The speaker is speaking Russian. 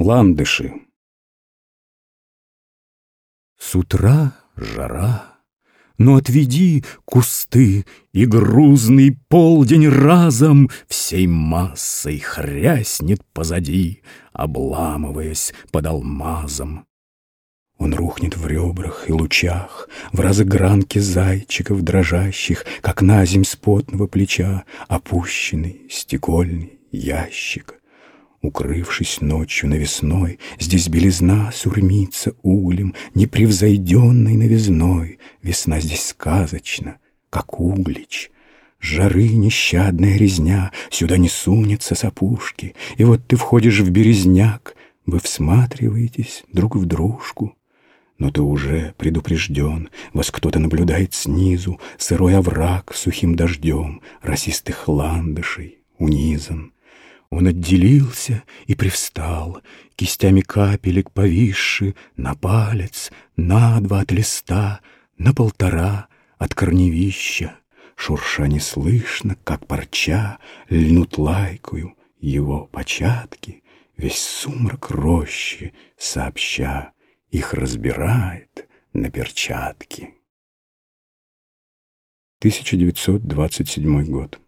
Ландыши С утра жара, но отведи кусты, И грузный полдень разом Всей массой хряснет позади, Обламываясь под алмазом. Он рухнет в ребрах и лучах, В разыгранке зайчиков дрожащих, Как на земь с потного плеча Опущенный стекольный ящик. Укрывшись ночью навесной, Здесь белизна сурмится углем, Непревзойденной новизной. Весна здесь сказочна, как углич. Жары нещадная резня Сюда не сунется с опушки, И вот ты входишь в березняк, Вы всматриваетесь друг в дружку. Но ты уже предупрежден, Вас кто-то наблюдает снизу, Сырой овраг сухим дождем, Росистых ландышей унизан. Он отделился и привстал, Кистями капелек повисши На палец, на два от листа, На полтора от корневища. Шурша не слышно, как парча Льнут лайкою его початки, Весь сумрак рощи сообща Их разбирает на перчатки. 1927 год.